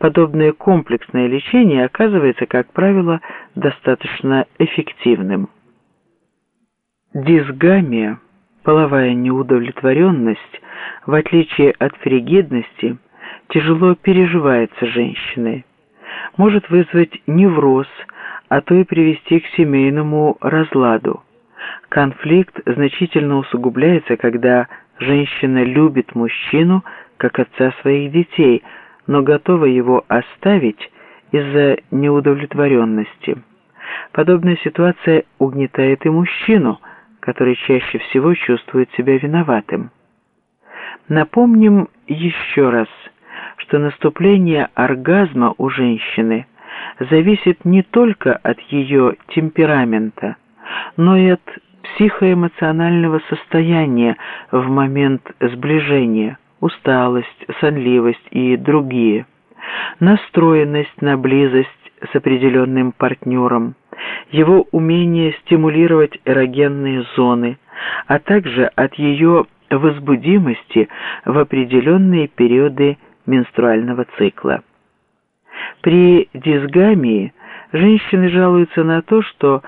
подобное комплексное лечение оказывается, как правило, достаточно эффективным. Дисгамия, половая неудовлетворенность, в отличие от фригидности, тяжело переживается женщиной, может вызвать невроз, а то и привести к семейному разладу. Конфликт значительно усугубляется, когда женщина любит мужчину как отца своих детей, но готова его оставить из-за неудовлетворенности. Подобная ситуация угнетает и мужчину, который чаще всего чувствует себя виноватым. Напомним еще раз, что наступление оргазма у женщины зависит не только от ее темперамента, но и от психоэмоционального состояния в момент сближения, усталость, сонливость и другие, настроенность на близость с определенным партнером, его умение стимулировать эрогенные зоны, а также от ее возбудимости в определенные периоды менструального цикла. При дисгамии женщины жалуются на то, что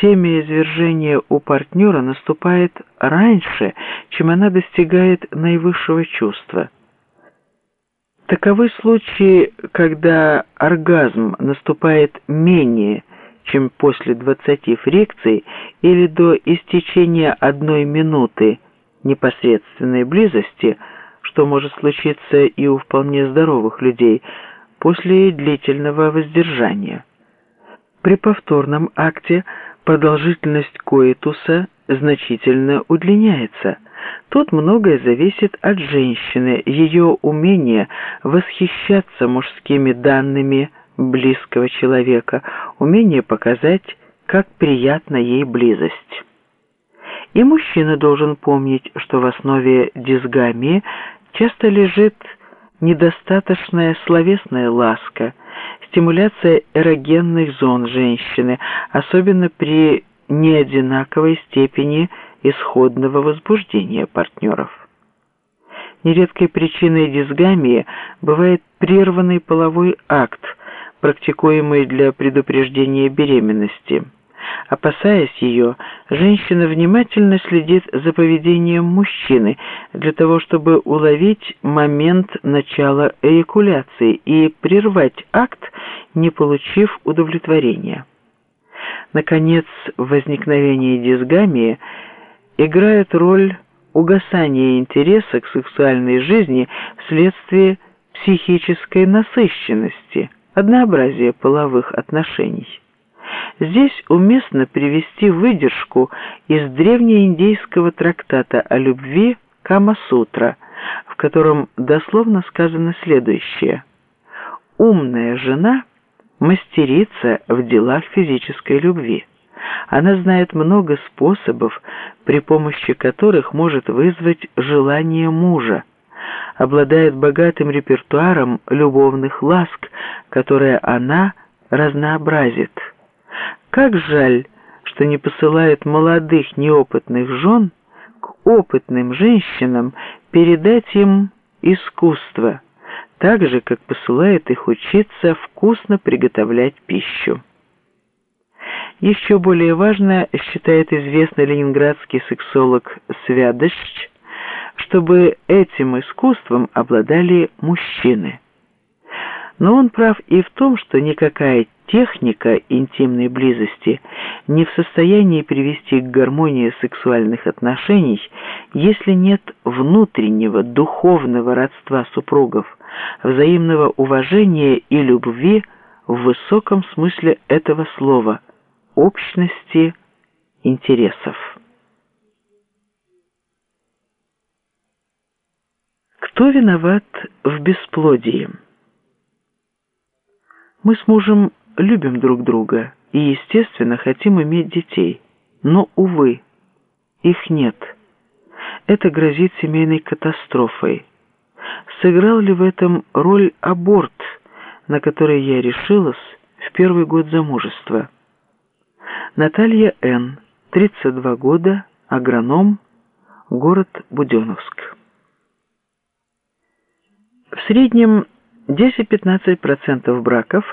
семяизвержение у партнера наступает раньше, чем она достигает наивысшего чувства. Таковы случаи, когда оргазм наступает менее, чем после 20 фрикций или до истечения одной минуты непосредственной близости, что может случиться и у вполне здоровых людей, после длительного воздержания. При повторном акте продолжительность коитуса значительно удлиняется. Тут многое зависит от женщины, ее умения восхищаться мужскими данными близкого человека, умение показать, как приятна ей близость. И мужчина должен помнить, что в основе дисгамии часто лежит недостаточная словесная ласка, стимуляция эрогенных зон женщины, особенно при неодинаковой степени исходного возбуждения партнеров. Нередкой причиной дисгамии бывает прерванный половой акт, практикуемый для предупреждения беременности. Опасаясь ее, женщина внимательно следит за поведением мужчины для того, чтобы уловить момент начала эякуляции и прервать акт, не получив удовлетворения. Наконец, в возникновении дисгамии играет роль угасания интереса к сексуальной жизни вследствие психической насыщенности, однообразия половых отношений. Здесь уместно привести выдержку из древнеиндейского трактата о любви Кама-сутра, в котором дословно сказано следующее. «Умная жена мастерица в делах физической любви. Она знает много способов, при помощи которых может вызвать желание мужа, обладает богатым репертуаром любовных ласк, которые она разнообразит». Как жаль, что не посылают молодых неопытных жен к опытным женщинам передать им искусство, так же, как посылает их учиться вкусно приготовлять пищу. Еще более важно, считает известный ленинградский сексолог Свядощ, чтобы этим искусством обладали мужчины. Но он прав и в том, что никакая техника интимной близости не в состоянии привести к гармонии сексуальных отношений, если нет внутреннего духовного родства супругов, взаимного уважения и любви в высоком смысле этого слова, общности интересов. Кто виноват в бесплодии? Мы с мужем любим друг друга и, естественно, хотим иметь детей. Но, увы, их нет. Это грозит семейной катастрофой. Сыграл ли в этом роль аборт, на который я решилась в первый год замужества? Наталья Н., 32 года, агроном, город Буденновск. В среднем 10-15% браков